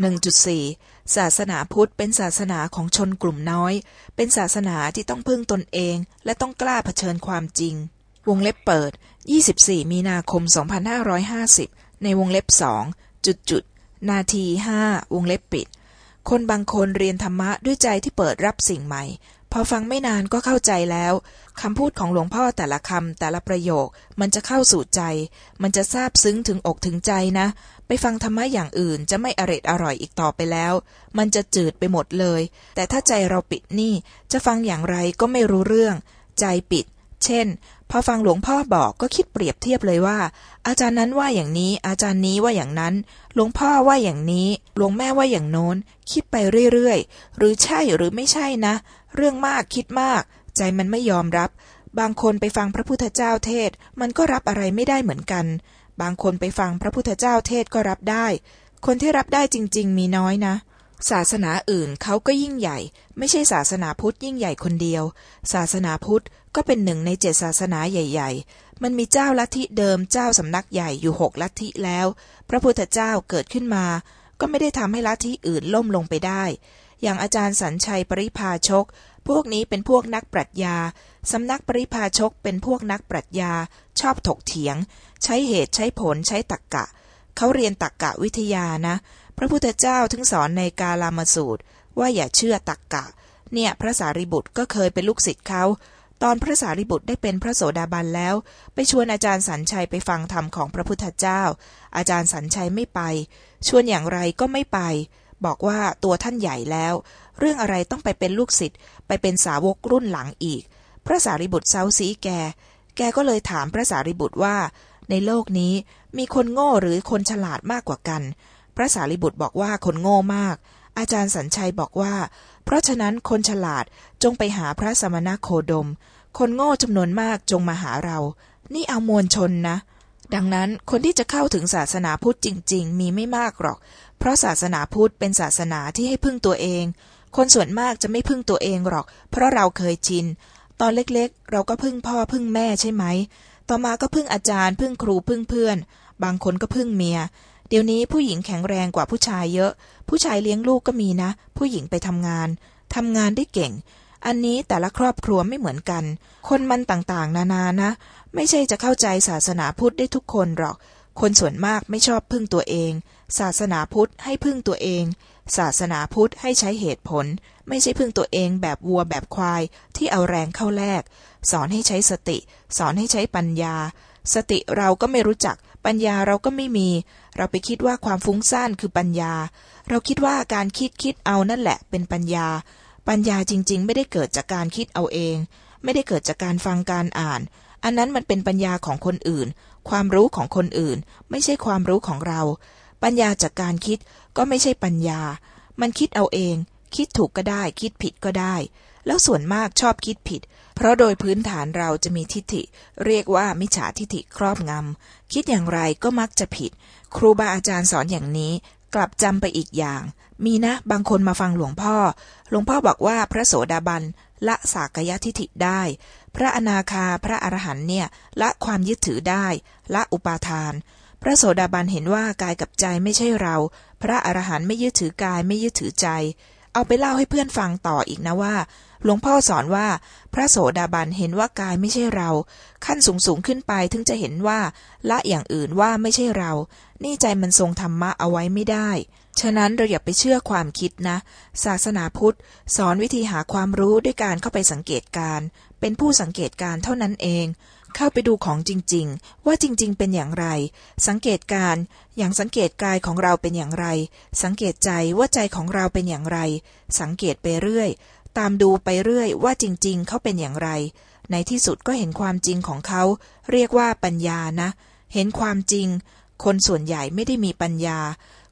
1.4 ศาสนาพุทธเป็นศาสนาของชนกลุ่มน้อย เป็นศาสนาที่ต้องพึ่งตนเอง และต้องกล้าเผชิญความจริง วงเล็บเปิด 24 มีนาคม 2550 ในวงเล็บสองจุดจุด นาทีห้าวงเล็บปิด คนบางคนเรียนธรรมะด้วยใจที่เปิดรับสิ่งใหม่ พอฟังไม่นานก็เข้าใจแล้วคำพูดของหลวงพ่อแต่ละคำแต่ละประโยค มันจะเข้าสู่ใจ มันจะซาบซึ้งถึงอกถึงใจนะ ไปฟังธรรมะอย่างอื่นจะไม่อร็ดอร่อยอีกต่อไปแล้ว มันจะจืดไปหมดเลย แต่ถ้าใจเราปิดนี่ จะฟังอย่างไรก็ไม่รู้เรื่อง ใจปิด เช่น พอฟังหลวงพ่อบอกก็คิดเปรียบเทียบเลยว่า อาจารย์นั้นว่าอย่างนี้ อาจารย์นี้ว่าอย่างนั้น หลวงพ่อว่าอย่างนี้ หลวงแม่ว่าอย่างโน้น คิดไปเรื่อยๆ หรือใช่หรือไม่ใช่นะ เรื่องมากคิดมาก ใจมันไม่ยอมรับ บางคนไปฟังพระพุทธเจ้าเทศ มันก็รับอะไรไม่ได้เหมือนกัน บางคนไปฟังพระพุทธเจ้าเทศก็รับได้ คนที่รับได้จริง ๆ มีน้อยนะ ศาสนาอื่นเขาก็ยิ่งใหญ่ ไม่ใช่ศาสนาพุทธยิ่งใหญ่คนเดียว ศาสนาพุทธก็เป็นหนึ่งในเจ็ดศาสนาใหญ่ ๆ มันมีเจ้าลัทธิเดิมเจ้าสำนักใหญ่อยู่หกลัทธิแล้ว พระพุทธเจ้าเกิดขึ้นมา ก็ไม่ได้ทำให้ลัทธิอื่นล่มลงไปได้ อย่างอาจารย์สัญชัยปริพาชก พวกนี้เป็นพวกนักปรัชญาสำนักปริพาชกเป็นพวกนักปรัชญา ชอบถกเถียง ใช้เหตุใช้ผลใช้ตรรกกะ เขาเรียนตรรกกะวิทยานะ พระพุทธเจ้าถึงสอนในกาลามสูตร ว่าอย่าเชื่อตรรกกะ เนี่ยพระสารีบุตรก็เคยเป็นลูกศิษย์เขา ตอนพระสารีบุตรได้เป็นพระโสดาบันแล้ว ไปชวนอาจารย์สัญชัยไปฟังธรรมของพระพุทธเจ้า อาจารย์สัญชัยไม่ไป ชวนอย่างไรก็ไม่ไป บอกว่าตัวท่านใหญ่แล้ว เรื่องอะไรต้องไปเป็นลูกศิษย์ไปเป็นสาวกรุ่นหลังอีก พระสารีบุตรเซาซีแก แกก็เลยถามพระสารีบุตรว่า ในโลกนี้มีคนโง่หรือคนฉลาดมากกว่ากัน พระสารีบุตรบอกว่าคนโง่มาก อาจารย์สัญชัยบอกว่า เพราะฉะนั้นคนฉลาดจงไปหาพระสมณโคดม คนโง่จำนวนมากจงมาหาเรา นี่เอามวลชนนะ ดังนั้นคนที่จะเข้าถึงศาสนาพุทธจริง ๆ มีไม่มากหรอก เพราะศาสนาพุทธเป็นศาสนาที่ให้พึ่งตัวเอง คนส่วนมากจะไม่พึ่งตัวเองหรอก เพราะเราเคยชิน ตอนเล็กๆ เราก็พึ่งพ่อพึ่งแม่ใช่ไหม ต่อมาก็พึ่งอาจารย์ พึ่งครูพึ่งเพื่อน บางคนก็พึ่งเมีย เดี๋ยวนี้ผู้หญิงแข็งแรงกว่าผู้ชายเยอะ ผู้ชายเลี้ยงลูกก็มีนะ ผู้หญิงไปทำงานทำงานได้เก่ง อันนี้แต่ละครอบครัวไม่เหมือนกัน คนมันต่างๆ นานานะ ไม่ใช่จะเข้าใจศาสนาพุทธได้ทุกคนหรอก คนส่วนมากไม่ชอบพึ่งตัวเอง ศาสนาพุทธให้พึ่งตัวเอง ศาสนาพุทธให้ใช้เหตุผล ไม่ใช่พึ่งตัวเองแบบวัวแบบควายที่เอาแรงเข้าแลก สอนให้ใช้สติ สอนให้ใช้ปัญญา สติเราก็ไม่รู้จัก ปัญญาเราก็ไม่มี เราไปคิดว่าความฟุ้งซ่านคือปัญญา เราคิดว่าการคิดคิดเอานั่นแหละเป็นปัญญา ปัญญาจริง ๆ ไม่ได้เกิดจากการคิดเอาเอง ไม่ได้เกิดจากการฟังการอ่าน อันนั้นมันเป็นปัญญาของคนอื่น ความรู้ของคนอื่น ไม่ใช่ความรู้ของเรา ปัญญาจากการคิดก็ไม่ใช่ปัญญา มันคิดเอาเอง คิดถูกก็ได้ คิดผิดก็ได้ แล้วส่วนมากชอบคิดผิด เพราะโดยพื้นฐานเราจะมีทิฏฐิ เรียกว่ามิจฉาทิฏฐิครอบงำคิดอย่างไรก็มักจะผิด ครูบาอาจารย์สอนอย่างนี้ กลับจำไปอีกอย่าง มีนะบางคนมาฟังหลวงพ่อ หลวงพ่อบอกว่าพระโสดาบันละสากยทิฏฐิได้ พระอนาคาพระอรหันเนี่ยละความยึดถือได้ ละอุปาทาน พระโสดาบันเห็นว่ากายกับใจไม่ใช่เรา พระอรหันต์ไม่ยึดถือกายไม่ยึดถือใจ เอาไปเล่าให้เพื่อนฟังต่ออีกนะว่า หลวงพ่อสอนว่าพระโสดาบันเห็นว่ากายไม่ใช่เรา ขั้นสูงสูงขึ้นไปถึงจะเห็นว่าละอย่างอื่นว่าไม่ใช่เรา นี่ใจมันทรงธรรมะเอาไว้ไม่ได้ ฉะนั้นเราอย่าไปเชื่อความคิดนะ ศาสนาพุทธ สอนวิธีหาความรู้ด้วยการเข้าไปสังเกตการ เป็นผู้สังเกตการเท่านั้นเอง เข้าไปดูของจริง ๆ ว่าจริง ๆ เป็นอย่างไร สังเกตการอย่างสังเกตกายของเราเป็นอย่างไร สังเกตใจว่าใจของเราเป็นอย่างไร สังเกตไปเรื่อย ตามดูไปเรื่อยว่าจริง ๆ เขาเป็นอย่างไร ในที่สุดก็เห็นความจริงของเขา เรียกว่าปัญญานะ เห็นความจริง คนส่วนใหญ่ไม่ได้มีปัญญา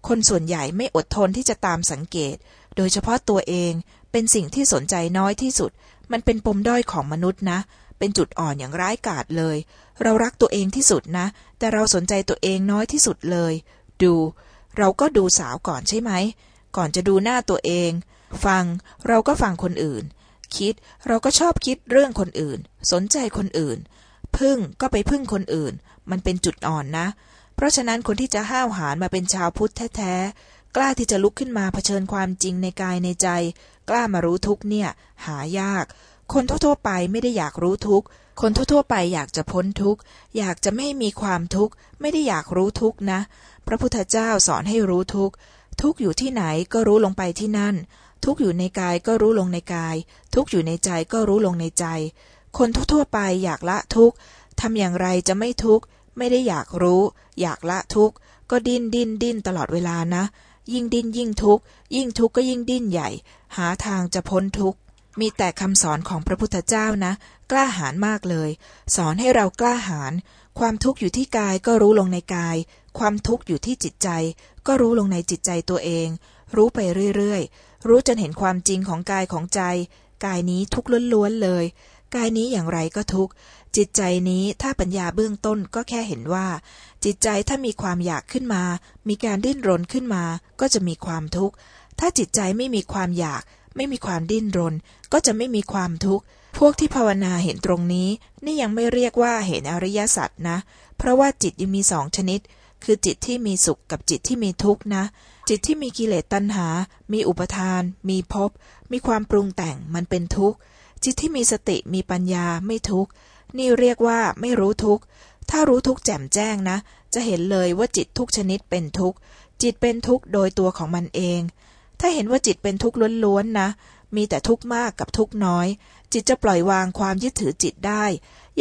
คนส่วนใหญ่ไม่อดทนที่จะตามสังเกต โดยเฉพาะตัวเองเป็นสิ่งที่สนใจน้อยที่สุด มันเป็นปมด้อยของมนุษย์นะ เป็นจุดอ่อนอย่างร้ายกาจเลย เรารักตัวเองที่สุดนะ แต่เราสนใจตัวเองน้อยที่สุดเลย ดู เราก็ดูสาวก่อนใช่ไหม ก่อนจะดูหน้าตัวเอง ฟัง เราก็ฟังคนอื่น คิด เราก็ชอบคิดเรื่องคนอื่น สนใจคนอื่น พึ่งก็ไปพึ่งคนอื่น มันเป็นจุดอ่อนนะ เพราะฉะนั้นคนที่จะห้าวหาญมาเป็นชาวพุทธแท้ๆ กล้าที่จะลุกขึ้นมาเผชิญความจริงในกายในใจ กล้ามารู้ทุกเนี่ย หายาก คนทั่วๆไปไม่ได้อยากรู้ทุกคนทั่วๆไปอยากจะพ้นทุกอยากจะไม่มีความทุกข์ ไม่ได้อยากรู้ทุกนะ พระพุทธเจ้าสอนให้รู้ทุกทุกอยู่ที่ไหนก็รู้ลงไปที่นั่น ทุกอยู่ในกายก็รู้ลงในกาย ทุกอยู่ในใจก็รู้ลงในใจ คนทั่วๆไปอยากละทุกทำอย่างไรจะไม่ทุกข์ ไม่ได้อยากรู้ อยากละทุกข์ ก็ดิ้นดิ้นดิ้นตลอดเวลานะ ยิ่งดิ้นยิ่งทุกข์ ยิ่งทุกข์ก็ยิ่งดิ้นใหญ่ หาทางจะพ้นทุกข์ มีแต่คำสอนของพระพุทธเจ้านะ กล้าหาญมากเลย สอนให้เรากล้าหาญความทุกข์อยู่ที่กายก็รู้ลงในกาย ความทุกข์อยู่ที่จิตใจ ก็รู้ลงในจิตใจตัวเอง รู้ไปเรื่อยๆ รู้จนเห็นความจริงของกายของใจ กายนี้ทุกข์ล้วนๆเลย กายนี้อย่างไรก็ทุกข์จิตใจนี้ถ้าปัญญาเบื้องต้นก็แค่เห็นว่า จิตใจถ้ามีความอยากขึ้นมา มีการดิ้นรนขึ้นมา ก็จะมีความทุกข์ถ้าจิตใจไม่มีความอยาก ไม่มีความดิ้นรน ก็จะไม่มีความทุกข์ พวกที่ภาวนาเห็นตรงนี้ นี่ยังไม่เรียกว่าเห็นอริยสัจนะ เพราะว่าจิตยังมีสองชนิด คือจิตที่มีสุขกับจิตที่มีทุกข์นะ จิตที่มีกิเลสตัณหา มีอุปทาน มีภพ มีความปรุงแต่ง มันเป็นทุกข์ จิตที่มีสติ มีปัญญา ไม่ทุกข์ นี่เรียกว่าไม่รู้ทุกข์ ถ้ารู้ทุกข์แจ่มแจ้งนะ จะเห็นเลยว่าจิตทุกชนิดเป็นทุกข์ จิตเป็นทุกข์โดยตัวของมันเอง ถ้าเห็นว่าจิตเป็นทุกข์ล้วนๆนะ มีแต่ทุกข์มากกับทุกข์น้อย จิตจะปล่อยวางความยึดถือจิตได้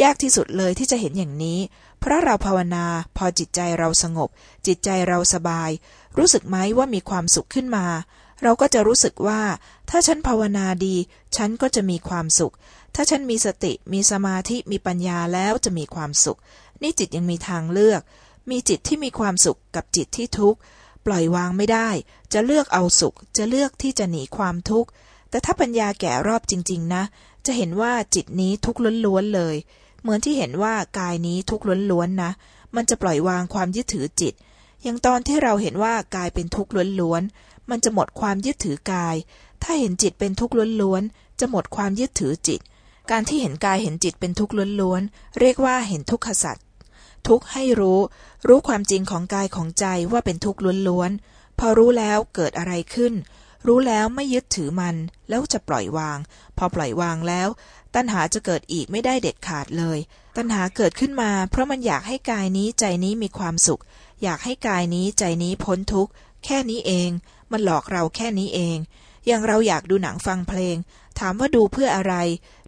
ยากที่สุดเลยที่จะเห็นอย่างนี้ เพราะเราภาวนาพอจิตใจเราสงบ จิตใจเราสบาย รู้สึกไหมว่ามีความสุขขึ้นมา เราก็จะรู้สึกว่า ถ้าฉันภาวนาดี ฉันก็จะมีความสุข ถ้าฉันมีสติมีสมาธิมีปัญญาแล้วจะมีความสุข นี่จิตยังมีทางเลือก มีจิตที่มีความสุขกับจิตที่ทุกข์ ปล่อยวางไม่ได้ จะเลือกเอาสุข จะเลือกที่จะหนีความทุกข์ แต่ถ้าปัญญาแก่รอบจริง ๆ นะ จะเห็นว่าจิตนี้ทุกข์ล้วนๆเลย เหมือนที่เห็นว่ากายนี้ทุกข์ล้วนๆนะ มันจะปล่อยวางความยึดถือจิต อย่างตอนที่เราเห็นว่ากายเป็นทุกข์ล้วนๆ มันจะหมดความยึดถือกาย ถ้าเห็นจิตเป็นทุกข์ล้วนๆ จะหมดความยึดถือจิต การที่เห็นกายเห็นจิตเป็นทุกข์ล้วนๆ เรียกว่าเห็นทุกขสัตว์ ทุกให้รู้ รู้ความจริงของกายของใจว่าเป็นทุกข์ล้วนๆ พอรู้แล้วเกิดอะไรขึ้น รู้แล้วไม่ยึดถือมัน แล้วจะปล่อยวาง พอปล่อยวางแล้ว ตัณหาจะเกิดอีกไม่ได้เด็ดขาดเลย ตัณหาเกิดขึ้นมา เพราะมันอยากให้กายนี้ใจนี้มีความสุข อยากให้กายนี้ใจนี้พ้นทุกข์ แค่นี้เอง มันหลอกเราแค่นี้เอง อย่างเราอยากดูหนังฟังเพลง ถามว่าดูเพื่ออะไร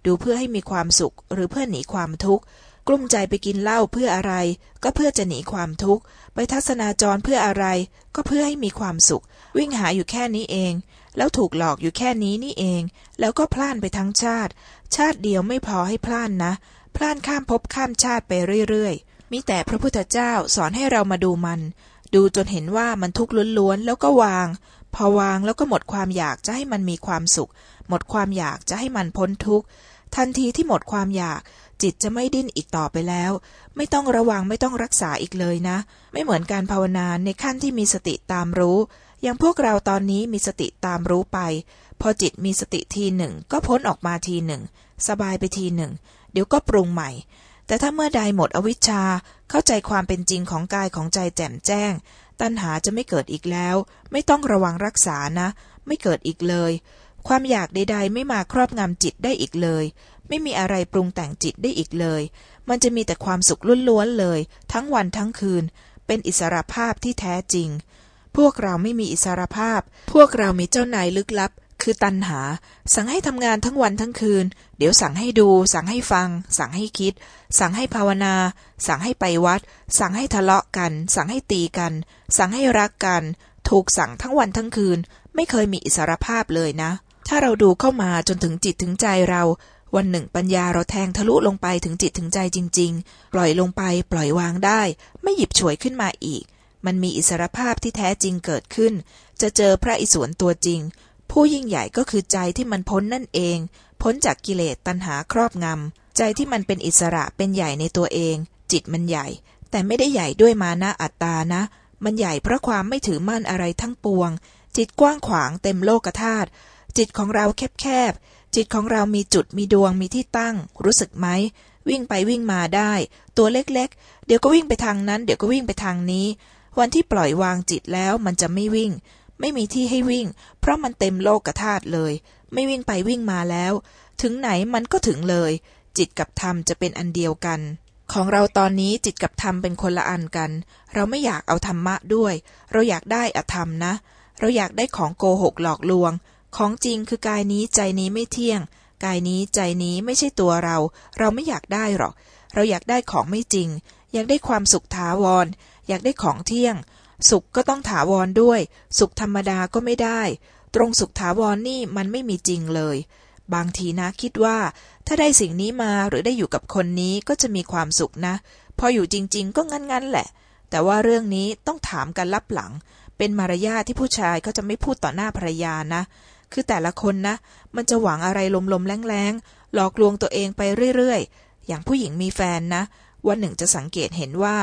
ดูเพื่อให้มีความสุข หรือเพื่อหนีความทุกข์ กลุ้มใจไปกินเหล้าเพื่ออะไร ก็เพื่อจะหนีความทุกข์ไปทัศนาจรเพื่ออะไร ก็เพื่อให้มีความสุข วิ่งหาอยู่แค่นี้เอง แล้วถูกหลอกอยู่แค่นี้นี่เอง แล้วก็พลาดไปทั้งชาติ ชาติเดียวไม่พอให้พลาดนนะ พลาดข้ามภพข้ามชาติไปเรื่อยๆ มีแต่พระพุทธเจ้าสอนให้เรามาดูมัน ดูจนเห็นว่ามันทุกข์ล้วนๆแล้วก็วาง พอวางแล้วก็หมดความอยากจะให้มันมีความสุข หมดความอยากจะให้มันพ้นทุกข์ทันทีที่หมดความอยาก จิตจะไม่ดิ้นอีกต่อไปแล้ว ไม่ต้องระวังไม่ต้องรักษาอีกเลยนะ ไม่เหมือนการภาวนาในขั้นที่มีสติตามรู้ อย่างพวกเราตอนนี้มีสติตามรู้ไป พอจิตมีสติทีหนึ่ง ก็พ้นออกมาทีหนึ่ง สบายไปทีหนึ่ง เดี๋ยวก็ปรุงใหม่ แต่ถ้าเมื่อใดหมดอวิชชา เข้าใจความเป็นจริงของกายของใจแจ่มแจ้ง ตัณหาจะไม่เกิดอีกแล้ว ไม่ต้องระวังรักษานะ ไม่เกิดอีกเลย ความอยากใด ๆ ไม่มาครอบงำจิตได้อีกเลย ไม่มีอะไรปรุงแต่งจิตได้อีกเลย มันจะมีแต่ความสุขล้วนๆเลย ทั้งวันทั้งคืน เป็นอิสรภาพที่แท้จริง พวกเราไม่มีอิสรภาพ พวกเรามีเจ้านายลึกลับ คือตันหา สั่งให้ทำงานทั้งวันทั้งคืน เดี๋ยวสั่งให้ดู สั่งให้ฟัง สั่งให้คิด สั่งให้ภาวนา สั่งให้ไปวัด สั่งให้ทะเลาะกัน สั่งให้ตีกัน สั่งให้รักกัน ถูกสั่งทั้งวันทั้งคืน ไม่เคยมีอิสรภาพเลยนะถ้าเราดูเข้ามาจนถึงจิตถึงใจเรา วันหนึ่งปัญญาเราแทงทะลุลงไปถึงจิตถึงใจจริง ๆ ปล่อยลงไปปล่อยวางได้ ไม่หยิบฉวยขึ้นมาอีก มันมีอิสรภาพที่แท้จริงเกิดขึ้น จะเจอพระอิศวรตัวจริง ผู้ยิ่งใหญ่ก็คือใจที่มันพ้นนั่นเอง พ้นจากกิเลสตัณหาครอบงำ ใจที่มันเป็นอิสระเป็นใหญ่ในตัวเอง จิตมันใหญ่ แต่ไม่ได้ใหญ่ด้วยมานะอัตตานะ มันใหญ่เพราะความไม่ถือมั่นอะไรทั้งปวง จิตกว้างขวางเต็มโลกธาตุจิตของเราแคบๆ จิตของเรามีจุดมีดวงมีที่ตั้ง รู้สึกไหม วิ่งไปวิ่งมาได้ ตัวเล็กๆ เดี๋ยวก็วิ่งไปทางนั้น เดี๋ยวก็วิ่งไปทางนี้ วันที่ปล่อยวางจิตแล้วมันจะไม่วิ่ง ไม่มีที่ให้วิ่ง เพราะมันเต็มโลกธาตุเลย ไม่วิ่งไปวิ่งมาแล้ว ถึงไหนมันก็ถึงเลย จิตกับธรรมจะเป็นอันเดียวกันของเราตอนนี้จิตกับธรรมเป็นคนละอันกัน เราไม่อยากเอาธรรมะด้วย เราอยากได้อธรรมนะ เราอยากได้ของโกหกหลอกลวง ของจริงคือกายนี้ใจนี้ไม่เที่ยง กายนี้ใจนี้ไม่ใช่ตัวเรา เราไม่อยากได้หรอก เราอยากได้ของไม่จริง อยากได้ความสุขถาวร อยากได้ของเที่ยง สุขก็ต้องถาวรด้วย สุขธรรมดาก็ไม่ได้ ตรงสุขถาวรนนี่มันไม่มีจริงเลย บางทีนะคิดว่า ถ้าได้สิ่งนี้มาหรือได้อยู่กับคนนี้ก็จะมีความสุขนะ พออยู่จริง ๆ ก็งั้นๆแหละ แต่ว่าเรื่องนี้ต้องถามกันลับหลังเป็นมารยาทที่ผู้ชายก็จะไม่พูดต่อหน้าภรรยานะ คือแต่ละคนนะ มันจะหวังอะไรลมๆแรงๆ หลอกลวงตัวเองไปเรื่อยๆ อย่างผู้หญิงมีแฟนนะ วันหนึ่งจะสังเกตเห็นว่า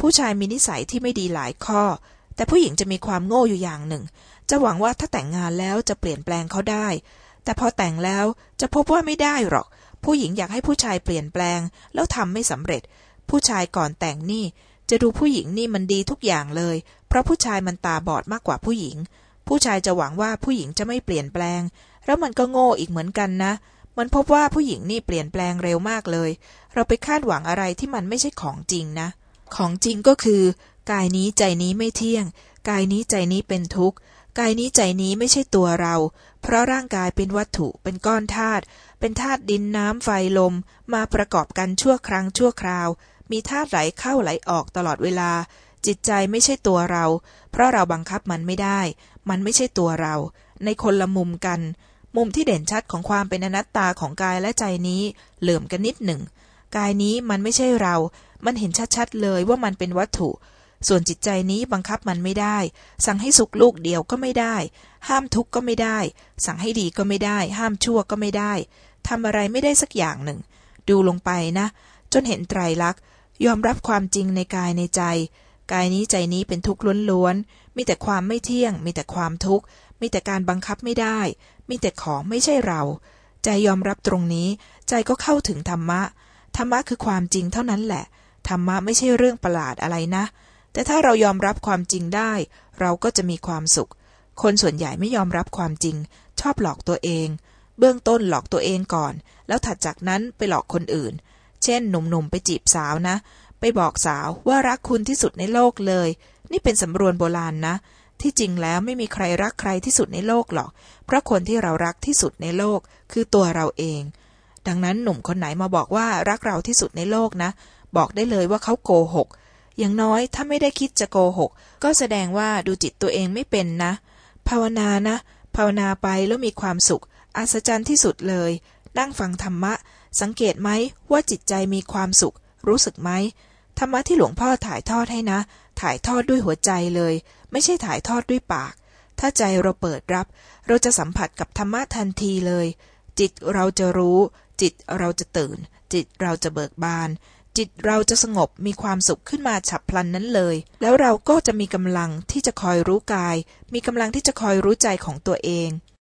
ผู้ชายมีนิสัยที่ไม่ดีหลายข้อ แต่ผู้หญิงจะมีความโง่อยู่อย่างหนึ่ง จะหวังว่าถ้าแต่งงานแล้วจะเปลี่ยนแปลงเขาได้ แต่พอแต่งแล้วจะพบว่าไม่ได้หรอก ผู้หญิงอยากให้ผู้ชายเปลี่ยนแปลง แล้วทำไม่สำเร็จ ผู้ชายก่อนแต่งนี่ จะดูผู้หญิงนี่มันดีทุกอย่างเลย เพราะผู้ชายมันตาบอดมากกว่าผู้หญิง ผู้ชายจะหวังว่าผู้หญิงจะไม่เปลี่ยนแปลง แล้วมันก็โง่อีกเหมือนกันนะ มันพบว่าผู้หญิงนี่เปลี่ยนแปลงเร็วมากเลย เราไปคาดหวังอะไรที่มันไม่ใช่ของจริงนะ ของจริงก็คือ กายนี้ใจนี้ไม่เที่ยง กายนี้ใจนี้เป็นทุกข์ กายนี้ใจนี้ไม่ใช่ตัวเรา เพราะร่างกายเป็นวัตถุ เป็นก้อนธาตุ เป็นธาตุดินน้ำไฟลม มาประกอบกันชั่วครั้งชั่วคราว มีธาตุไหลเข้าไหลออกตลอดเวลา จิตใจไม่ใช่ตัวเรา เพราะเราบังคับมันไม่ได้ มันไม่ใช่ตัวเรา ในคนละมุมกัน มุมที่เด่นชัดของความเป็นอนัตตาของกายและใจนี้ เหลื่อมกันนิดหนึ่ง กายนี้มันไม่ใช่เรา มันเห็นชัดๆเลยว่ามันเป็นวัตถุ ส่วนจิตใจนี้บังคับมันไม่ได้ สั่งให้สุขลูกเดียวก็ไม่ได้ ห้ามทุกข์ก็ไม่ได้ สั่งให้ดีก็ไม่ได้ ห้ามชั่วก็ไม่ได้ทำอะไรไม่ได้สักอย่างหนึ่ง ดูลงไปนะ จนเห็นไตรลักษณ์ยอมรับความจริงในกายในใจ กายนี้ใจนี้เป็นทุกข์ล้วนๆ มีแต่ความไม่เที่ยง มีแต่ความทุกข์ มีแต่การบังคับไม่ได้ มีแต่ของไม่ใช่เรา ใจยอมรับตรงนี้ ใจก็เข้าถึงธรรมะ ธรรมะคือความจริงเท่านั้นแหละ ธรรมะไม่ใช่เรื่องประหลาดอะไรนะ แต่ถ้าเรายอมรับความจริงได้ เราก็จะมีความสุข คนส่วนใหญ่ไม่ยอมรับความจริง ชอบหลอกตัวเอง เบื้องต้นหลอกตัวเองก่อน แล้วถัดจากนั้นไปหลอกคนอื่น เช่น หนุ่มๆไปจีบสาวนะ ไปบอกสาวว่ารักคุณที่สุดในโลกเลย นี่เป็นสำรวนโบราณนะ ที่จริงแล้วไม่มีใครรักใครที่สุดในโลกหรอก เพราะคนที่เรารักที่สุดในโลกคือตัวเราเอง ดังนั้นหนุ่มคนไหนมาบอกว่ารักเราที่สุดในโลกนะ บอกได้เลยว่าเขาโกหก อย่างน้อยถ้าไม่ได้คิดจะโกหก ก็แสดงว่าดูจิตตัวเองไม่เป็นนะ ภาวนานะ ภาวนาไปแล้วมีความสุข อัศจรรย์ที่สุดเลย นั่งฟังธรรมะ สังเกตไหมว่าจิตใจมีความสุข รู้สึกไหม ธรรมะที่หลวงพ่อถ่ายทอดให้นะ ถ่ายทอดด้วยหัวใจเลย ไม่ใช่ถ่ายทอดด้วยปาก ถ้าใจเราเปิดรับ เราจะสัมผัสกับธรรมะทันทีเลย จิตเราจะรู้ จิตเราจะตื่น จิตเราจะเบิกบาน จิตเราจะสงบมีความสุขขึ้นมาฉับพลันนั้นเลย แล้วเราก็จะมีกำลังที่จะคอยรู้กาย มีกำลังที่จะคอยรู้ใจของตัวเอง